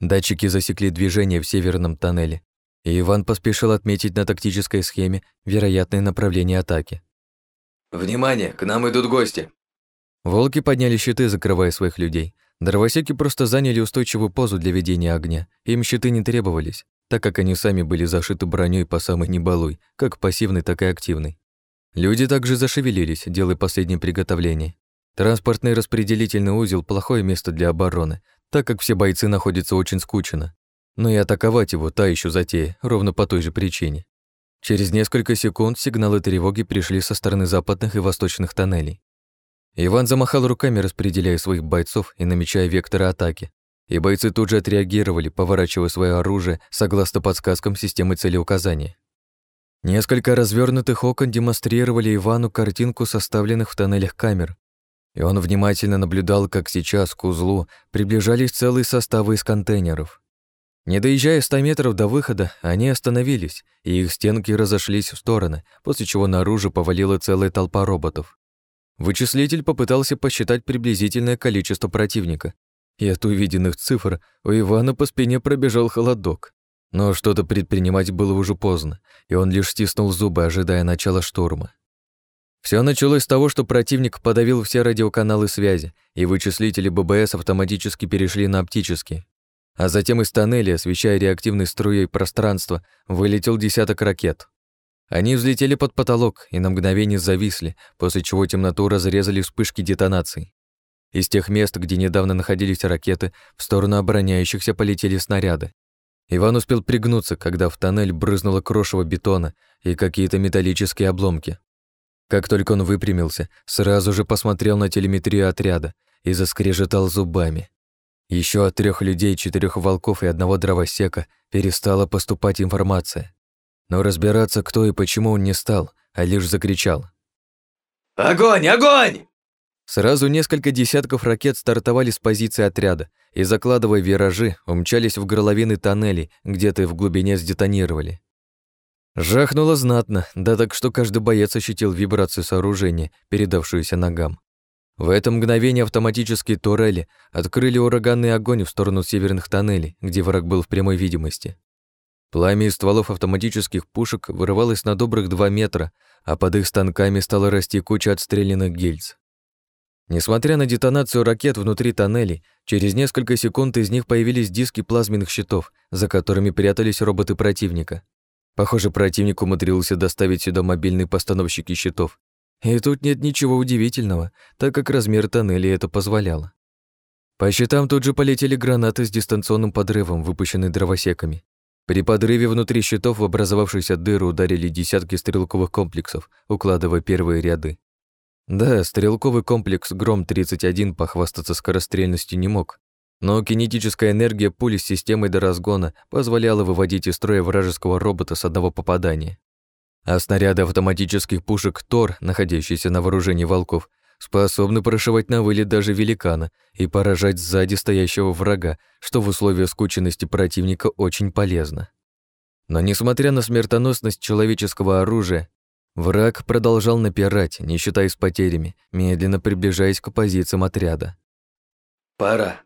A: Датчики засекли движение в северном тоннеле, и Иван поспешил отметить на тактической схеме вероятное направление атаки.
B: «Внимание, к нам идут гости!»
A: Волки подняли щиты, закрывая своих людей. Дровосеки просто заняли устойчивую позу для ведения огня. Им щиты не требовались, так как они сами были зашиты броней по самой небалуй, как пассивной, так и активной. Люди также зашевелились, делая последние приготовления. Транспортный распределительный узел – плохое место для обороны, так как все бойцы находятся очень скучно но и атаковать его та еще затея, ровно по той же причине. Через несколько секунд сигналы тревоги пришли со стороны западных и восточных тоннелей. Иван замахал руками, распределяя своих бойцов и намечая векторы атаки. И бойцы тут же отреагировали, поворачивая свое оружие согласно подсказкам системы целеуказания. Несколько развернутых окон демонстрировали Ивану картинку составленных в тоннелях камер, и он внимательно наблюдал, как сейчас к узлу приближались целые составы из контейнеров. Не доезжая 100 метров до выхода, они остановились, и их стенки разошлись в стороны, после чего наружу повалила целая толпа роботов. Вычислитель попытался посчитать приблизительное количество противника, и от увиденных цифр у Ивана по спине пробежал холодок. Но что-то предпринимать было уже поздно, и он лишь стиснул зубы, ожидая начала штурма. Все началось с того, что противник подавил все радиоканалы связи, и вычислители ББС автоматически перешли на оптические. А затем из тоннеля, освещая реактивной струей пространство, вылетел десяток ракет. Они взлетели под потолок и на мгновение зависли, после чего темноту разрезали вспышки детонаций. Из тех мест, где недавно находились ракеты, в сторону обороняющихся полетели снаряды. Иван успел пригнуться, когда в тоннель брызнуло крошево бетона и какие-то металлические обломки. Как только он выпрямился, сразу же посмотрел на телеметрию отряда и заскрежетал зубами. Еще от трех людей, четырех волков и одного дровосека перестала поступать информация. Но разбираться, кто и почему он не стал, а лишь закричал.
B: «Огонь! Огонь!»
A: Сразу несколько десятков ракет стартовали с позиции отряда и, закладывая виражи, умчались в горловины тоннелей, где-то в глубине сдетонировали. Жахнуло знатно, да так что каждый боец ощутил вибрацию сооружения, передавшуюся ногам. В это мгновение автоматические турели открыли ураганный огонь в сторону северных тоннелей, где враг был в прямой видимости. Пламя из стволов автоматических пушек вырывалось на добрых два метра, а под их станками стала расти куча отстрелянных гильз. Несмотря на детонацию ракет внутри тоннелей, через несколько секунд из них появились диски плазменных щитов, за которыми прятались роботы противника. Похоже, противник умудрился доставить сюда мобильные постановщики щитов, и тут нет ничего удивительного, так как размер тоннеля это позволял. По щитам тут же полетели гранаты с дистанционным подрывом, выпущенные дровосеками. При подрыве внутри щитов в образовавшуюся дыру ударили десятки стрелковых комплексов, укладывая первые ряды. Да, стрелковый комплекс «Гром-31» похвастаться скорострельностью не мог, но кинетическая энергия пули с системой до разгона позволяла выводить из строя вражеского робота с одного попадания а снаряды автоматических пушек Тор, находящиеся на вооружении волков, способны прошивать на вылет даже великана и поражать сзади стоящего врага, что в условиях скученности противника очень полезно. Но несмотря на смертоносность человеческого оружия, враг продолжал напирать, не считаясь потерями, медленно приближаясь к позициям отряда.
B: «Пора», —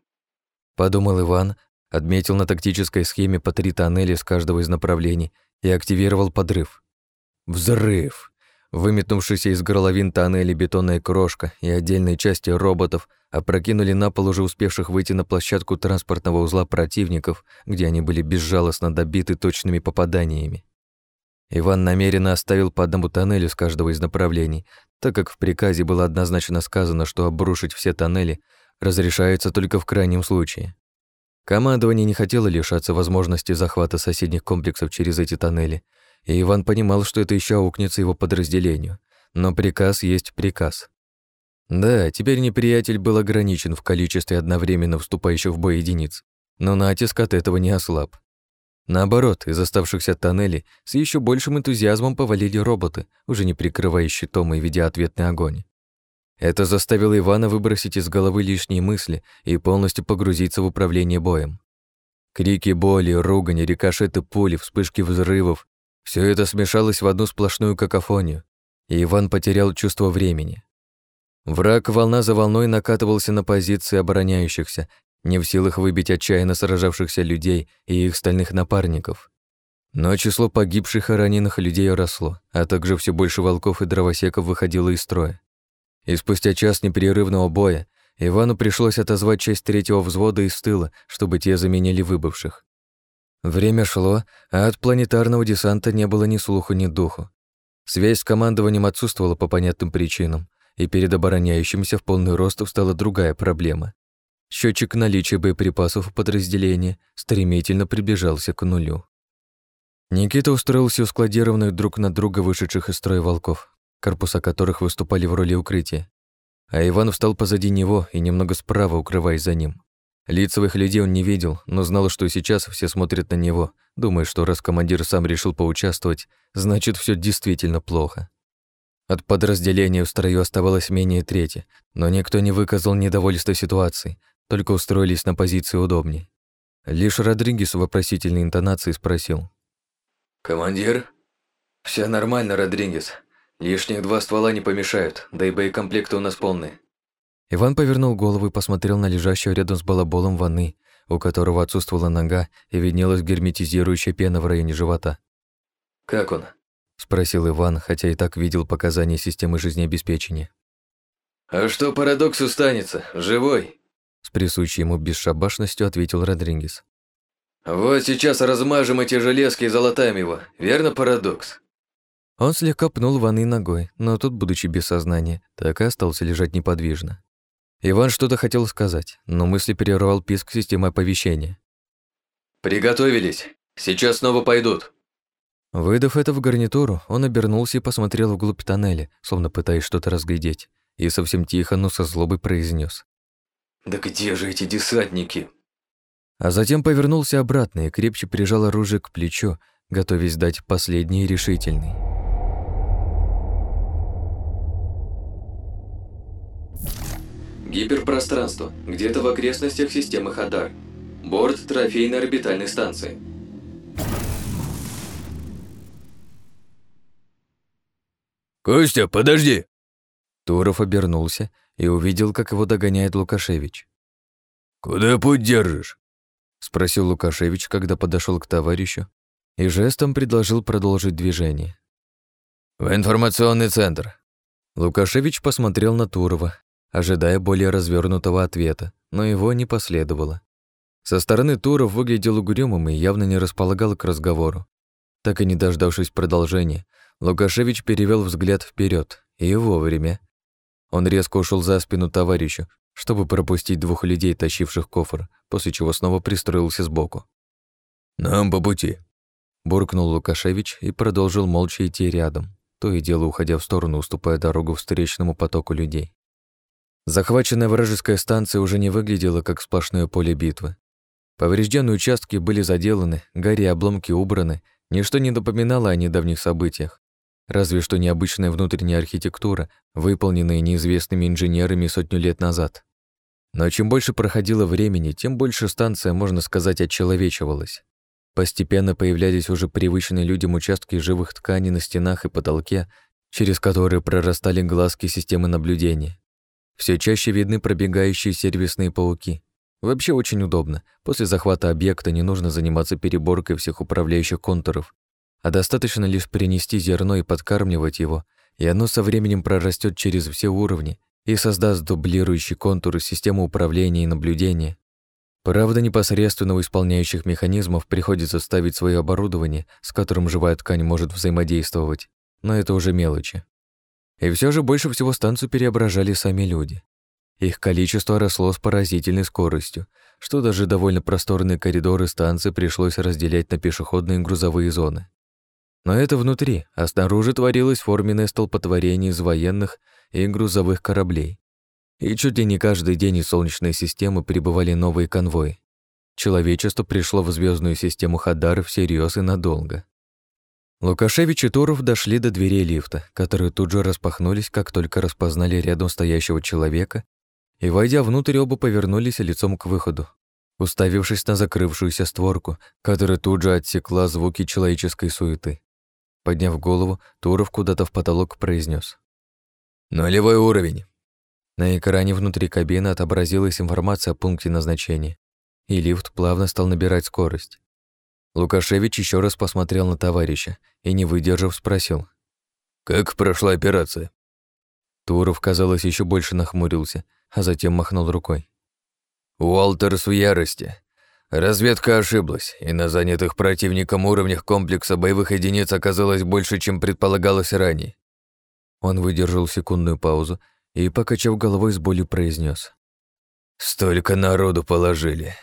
A: подумал Иван, отметил на тактической схеме по три тоннеля с каждого из направлений и активировал подрыв. Взрыв! Выметнувшийся из горловин тоннеля бетонная крошка и отдельные части роботов опрокинули на пол уже успевших выйти на площадку транспортного узла противников, где они были безжалостно добиты точными попаданиями. Иван намеренно оставил по одному тоннелю с каждого из направлений, так как в приказе было однозначно сказано, что обрушить все тоннели разрешается только в крайнем случае. Командование не хотело лишаться возможности захвата соседних комплексов через эти тоннели, и Иван понимал, что это еще аукнется его подразделению. Но приказ есть приказ. Да, теперь неприятель был ограничен в количестве одновременно вступающих в бой единиц, но натиск от этого не ослаб. Наоборот, из оставшихся тоннелей с еще большим энтузиазмом повалили роботы, уже не прикрывая щитом и ведя ответный огонь. Это заставило Ивана выбросить из головы лишние мысли и полностью погрузиться в управление боем. Крики боли, ругань, рикошеты пули, вспышки взрывов — все это смешалось в одну сплошную какофонию, и Иван потерял чувство времени. Враг волна за волной накатывался на позиции обороняющихся, не в силах выбить отчаянно сражавшихся людей и их стальных напарников. Но число погибших и раненых людей росло, а также все больше волков и дровосеков выходило из строя. И спустя час непрерывного боя Ивану пришлось отозвать часть третьего взвода из тыла, чтобы те заменили выбывших. Время шло, а от планетарного десанта не было ни слуху, ни духу. Связь с командованием отсутствовала по понятным причинам, и перед обороняющимся в полный рост встала другая проблема. Счетчик наличия боеприпасов у подразделения стремительно приближался к нулю. Никита устроился у складированных друг на друга вышедших из строя волков, корпуса которых выступали в роли укрытия. А Иван встал позади него и немного справа, укрываясь за ним. Лицевых людей он не видел, но знал, что сейчас все смотрят на него, думая, что раз командир сам решил поучаствовать, значит, все действительно плохо. От подразделения в строю оставалось менее трети, но никто не выказал недовольства ситуацией, только устроились на позиции удобнее. Лишь Родригес в вопросительной интонации спросил.
B: «Командир?» «Все нормально, Родригес. Лишних два ствола не помешают, да и боекомплекты у нас полные.
A: Иван повернул голову и посмотрел на лежащего рядом с балаболом ванны, у которого отсутствовала нога и виднелась герметизирующая пена в районе живота.
B: «Как он?»
A: — спросил Иван, хотя и так видел показания системы жизнеобеспечения.
B: «А что парадокс устанется? Живой?»
A: С присущей ему бесшабашностью ответил Родригес.
B: «Вот сейчас размажем эти железки и залатаем его. Верно, парадокс?»
A: Он слегка пнул ванной ногой, но тот, будучи без сознания, так и остался лежать неподвижно. Иван что-то хотел сказать, но мысли перервал писк системы оповещения.
B: «Приготовились! Сейчас снова пойдут!»
A: Выдав это в гарнитуру, он обернулся и посмотрел вглубь тоннеля, словно пытаясь что-то разглядеть, и совсем тихо, но со злобой произнес:
B: «Да где же эти десантники?»
A: А затем повернулся обратно и крепче прижал оружие к плечу, готовясь дать последний решительный.
B: Гиперпространство. Где-то в окрестностях системы Хадар. Борт трофейной орбитальной станции.
A: «Костя, подожди!» Туров обернулся и увидел, как его догоняет Лукашевич. «Куда путь держишь?» — спросил Лукашевич, когда подошел к товарищу, и жестом предложил продолжить движение. «В информационный центр». Лукашевич посмотрел на Турова, ожидая более развернутого ответа, но его не последовало. Со стороны Туров выглядел угрюмым и явно не располагал к разговору. Так и не дождавшись продолжения, Лукашевич перевел взгляд вперед и вовремя. Он резко ушел за спину товарищу, чтобы пропустить двух людей, тащивших кофр, после чего снова пристроился сбоку. «Нам по пути», — буркнул Лукашевич и продолжил молча идти рядом, то и дело уходя в сторону, уступая дорогу встречному потоку людей. Захваченная вражеская станция уже не выглядела как сплошное поле битвы. Поврежденные участки были заделаны, гарри и обломки убраны, ничто не напоминало о недавних событиях. Разве что необычная внутренняя архитектура, выполненная неизвестными инженерами сотню лет назад. Но чем больше проходило времени, тем больше станция, можно сказать, отчеловечивалась. Постепенно появлялись уже привычные людям участки живых тканей на стенах и потолке, через которые прорастали глазки системы наблюдения. Все чаще видны пробегающие сервисные пауки. Вообще очень удобно. После захвата объекта не нужно заниматься переборкой всех управляющих контуров, а достаточно лишь перенести зерно и подкармливать его, и оно со временем прорастет через все уровни и создаст дублирующий контур системы управления и наблюдения. Правда, непосредственно у исполняющих механизмов приходится ставить свое оборудование, с которым живая ткань может взаимодействовать, но это уже мелочи. И все же больше всего станцию переображали сами люди. Их количество росло с поразительной скоростью, что даже довольно просторные коридоры станции пришлось разделять на пешеходные и грузовые зоны. Но это внутри, а снаружи творилось форменное столпотворение из военных и грузовых кораблей. И чуть ли не каждый день из Солнечной системы прибывали новые конвои. Человечество пришло в звездную систему Хадары всерьез и надолго. Лукашевич и Туров дошли до дверей лифта, которые тут же распахнулись, как только распознали рядом стоящего человека, и, войдя внутрь, оба повернулись лицом к выходу, уставившись на закрывшуюся створку, которая тут же отсекла звуки человеческой суеты. Подняв голову, Туров куда-то в потолок произнес: «Нулевой уровень». На экране внутри кабины отобразилась информация о пункте назначения, и лифт плавно стал набирать скорость. Лукашевич еще раз посмотрел на товарища и, не выдержав, спросил. «Как прошла операция?» Туров, казалось, еще больше нахмурился, а затем махнул рукой. «Уолтерс в ярости. Разведка ошиблась, и на занятых противником уровнях комплекса боевых единиц оказалось больше, чем предполагалось ранее». Он выдержал секундную паузу и, покачав головой, с болью произнес: «Столько народу положили.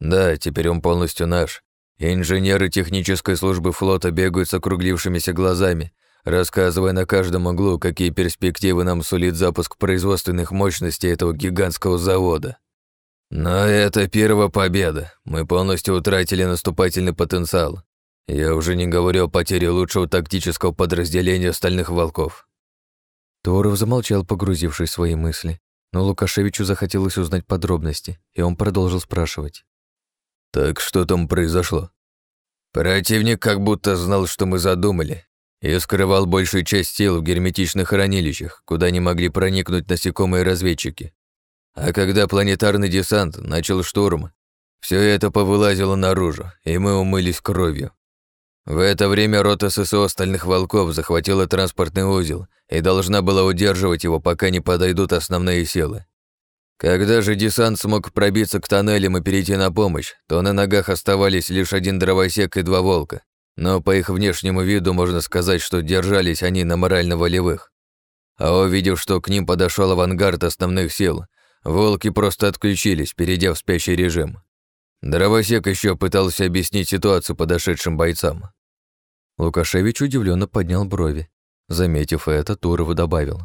A: Да, теперь он полностью наш, Инженеры технической службы флота бегают с округлившимися глазами, рассказывая на каждом углу, какие перспективы нам сулит запуск производственных мощностей этого гигантского завода. Но это первая победа. Мы полностью утратили наступательный потенциал. Я уже не говорю о потере лучшего тактического подразделения «Стальных волков». Торов замолчал, погрузившись в свои мысли, но Лукашевичу захотелось узнать подробности, и он продолжил спрашивать. «Так что там произошло?» «Противник как будто знал, что мы задумали, и скрывал большую часть тел в герметичных хранилищах, куда не могли проникнуть насекомые разведчики. А когда планетарный десант начал штурм, все это повылазило наружу, и мы умылись кровью. В это время рота ССО «Стальных волков» захватила транспортный узел и должна была удерживать его, пока не подойдут основные силы. Когда же десант смог пробиться к тоннелям и перейти на помощь, то на ногах оставались лишь один дровосек и два волка. Но по их внешнему виду можно сказать, что держались они на морально-волевых. А увидев, что к ним подошел авангард основных сил, волки просто отключились, перейдя в спящий режим. Дровосек еще пытался объяснить ситуацию подошедшим бойцам. Лукашевич удивленно поднял брови. Заметив это, Туров добавил.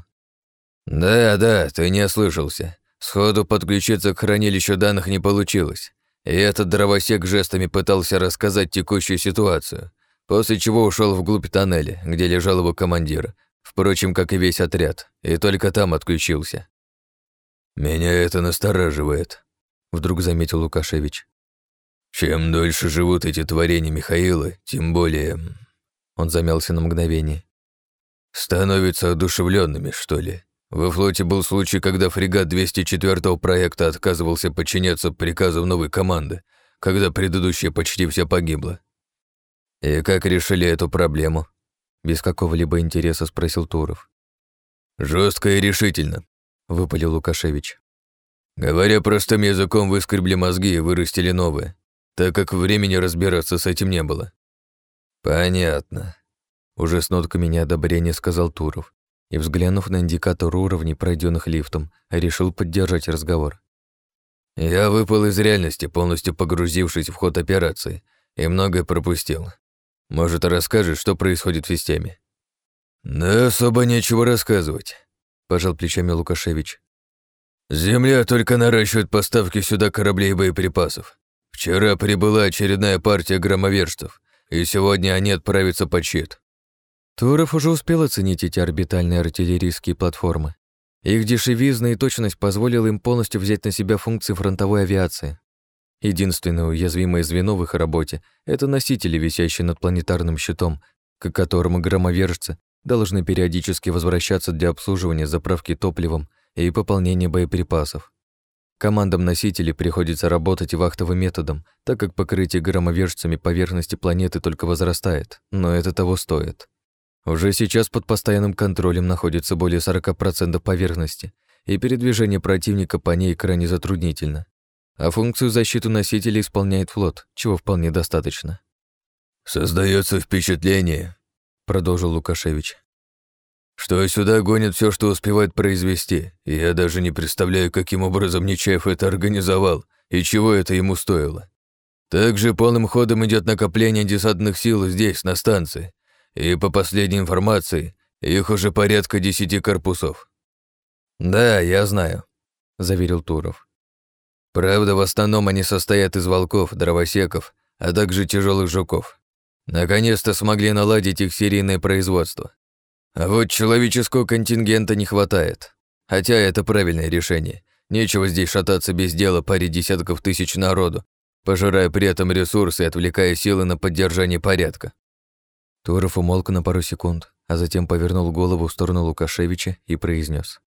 A: «Да, да, ты не ослышался. Сходу подключиться к хранилищу данных не получилось, и этот дровосек жестами пытался рассказать текущую ситуацию, после чего ушел вглубь тоннеля, где лежал его командир, впрочем, как и весь отряд, и только там отключился. «Меня это настораживает», — вдруг заметил Лукашевич. «Чем дольше живут эти творения Михаила, тем более...» Он замялся на мгновение. «Становятся одушевленными, что ли. Во флоте был случай, когда фрегат 204-го проекта отказывался подчиняться приказам новой команды, когда предыдущая почти вся погибла. И как решили эту проблему? Без какого-либо интереса спросил Туров. Жестко и решительно, выпалил Лукашевич. Говоря простым языком, выскребли мозги и вырастили новые, так как времени разбираться с этим не было. Понятно. Уже с нотками неодобрения сказал Туров и, взглянув на индикатор уровней, пройденных лифтом, решил поддержать разговор. «Я выпал из реальности, полностью погрузившись в ход операции, и многое пропустил. Может, расскажешь, что происходит в системе?» «Да особо нечего рассказывать», — пожал плечами Лукашевич. «Земля только наращивает поставки сюда кораблей и боеприпасов. Вчера прибыла очередная партия громовержцев, и сегодня они отправятся под щит. Туров уже успел оценить эти орбитальные артиллерийские платформы. Их дешевизна и точность позволила им полностью взять на себя функции фронтовой авиации. Единственное уязвимое звено в их работе — это носители, висящие над планетарным щитом, к которому громовержцы должны периодически возвращаться для обслуживания, заправки топливом и пополнения боеприпасов. Командам носителей приходится работать вахтовым методом, так как покрытие громовержцами поверхности планеты только возрастает, но это того стоит. Уже сейчас под постоянным контролем находится более 40% поверхности, и передвижение противника по ней крайне затруднительно. А функцию защиты носителя исполняет флот, чего вполне достаточно. Создается впечатление», — продолжил Лукашевич, «что сюда гонят все, что успевает произвести, я даже не представляю, каким образом Нечаев это организовал и чего это ему стоило. Также полным ходом идет накопление десантных сил здесь, на станции, и по последней информации, их уже порядка десяти корпусов». «Да, я знаю», — заверил Туров.
B: Правда, в основном они состоят из волков, дровосеков, а также тяжелых жуков. Наконец-то смогли наладить их серийное производство. А вот человеческого контингента не хватает. Хотя это правильное решение. Нечего здесь шататься без дела паре десятков тысяч народу, пожирая при этом ресурсы и отвлекая силы на поддержание порядка.
A: Туров умолк на пару секунд, а затем повернул голову в сторону Лукашевича и произнес: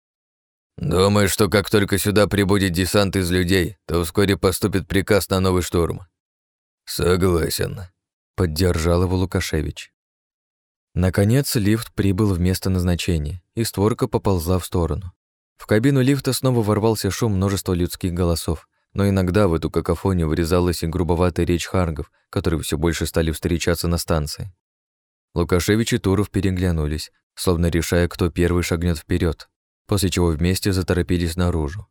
B: «Думаю, что как только сюда прибудет десант из людей, то вскоре поступит приказ на новый штурм». «Согласен», — поддержал его Лукашевич.
A: Наконец лифт прибыл в место назначения, и створка поползла в сторону. В кабину лифта снова ворвался шум множества людских голосов, но иногда в эту какофонию врезалась и грубоватая речь харгов, которые все больше стали встречаться на станции. Лукашевич и Туров переглянулись, словно решая, кто первый шагнет вперед, после чего вместе заторопились наружу.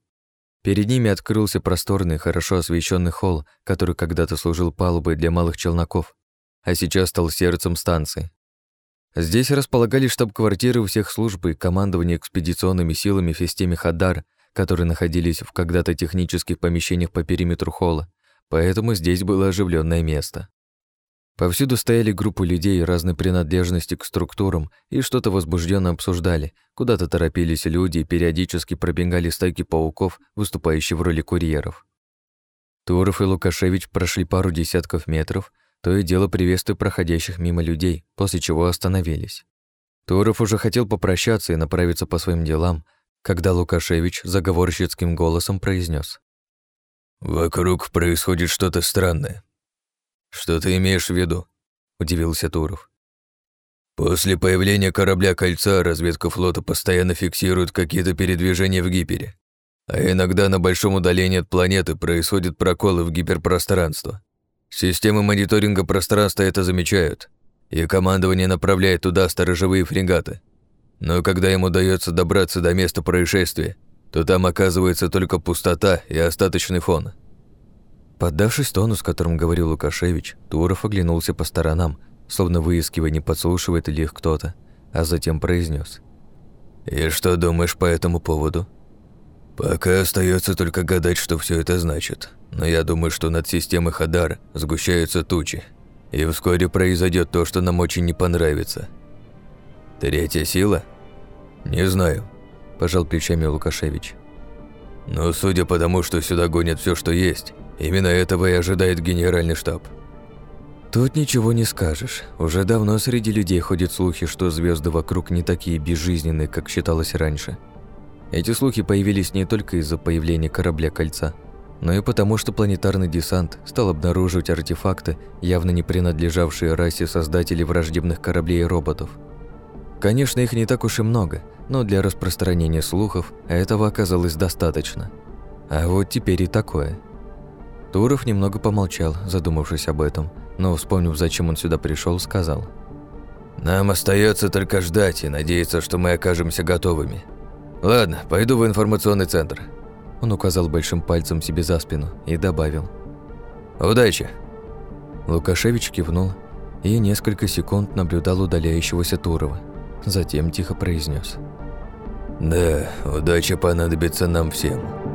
A: Перед ними открылся просторный, хорошо освещенный холл, который когда-то служил палубой для малых челноков, а сейчас стал сердцем станции. Здесь располагались штаб-квартиры всех служб и командование экспедиционными силами в системе Хадар, которые находились в когда-то технических помещениях по периметру холла, поэтому здесь было оживленное место. Повсюду стояли группы людей разной принадлежности к структурам и что-то возбужденно обсуждали. Куда-то торопились люди и периодически пробегали стайки пауков, выступающие в роли курьеров. Туров и Лукашевич прошли пару десятков метров, то и дело приветствуя проходящих мимо людей, после чего остановились. Туров уже хотел попрощаться и направиться по своим делам, когда Лукашевич заговорщицким голосом произнес:
B: «Вокруг происходит что-то странное». «Что ты имеешь в виду?» – удивился Туров. «После появления корабля «Кольца» разведка флота постоянно фиксирует какие-то передвижения в гипере, а иногда на большом удалении от планеты происходят проколы в гиперпространство. Системы мониторинга пространства это замечают, и командование направляет туда сторожевые фрегаты. Но когда им удается добраться до места происшествия, то там оказывается только пустота и остаточный фон.
A: Поддавшись тону, с которым говорил Лукашевич, Туров оглянулся по сторонам, словно выискивая, не подслушивает ли их кто-то, а затем произнес:
B: «И что думаешь по этому поводу?» «Пока остается только гадать, что все это значит», но я думаю, что над системой Хадар сгущаются тучи, и вскоре произойдет то, что нам очень не понравится. Третья сила? Не знаю, пожал плечами Лукашевич. Но судя по тому, что сюда гонят все, что есть, именно этого и ожидает генеральный штаб.
A: Тут ничего не скажешь. Уже давно среди людей ходят слухи, что звезды вокруг не такие безжизненные, как считалось раньше. Эти слухи появились не только из-за появления корабля «Кольца», но и потому, что планетарный десант стал обнаруживать артефакты, явно не принадлежавшие расе создателей враждебных кораблей и роботов. Конечно, их не так уж и много, но для распространения слухов этого оказалось достаточно. А вот теперь и такое. Туров немного помолчал, задумавшись об этом, но, вспомнив, зачем он сюда пришел, сказал.
B: «Нам остается только ждать и надеяться, что мы окажемся готовыми. Ладно, пойду в информационный центр».
A: Он указал большим пальцем себе за спину и добавил.
B: «Удачи!»
A: Лукашевич кивнул и несколько секунд наблюдал удаляющегося Турова. Затем тихо произнес:
B: «Да, удача понадобится нам всем».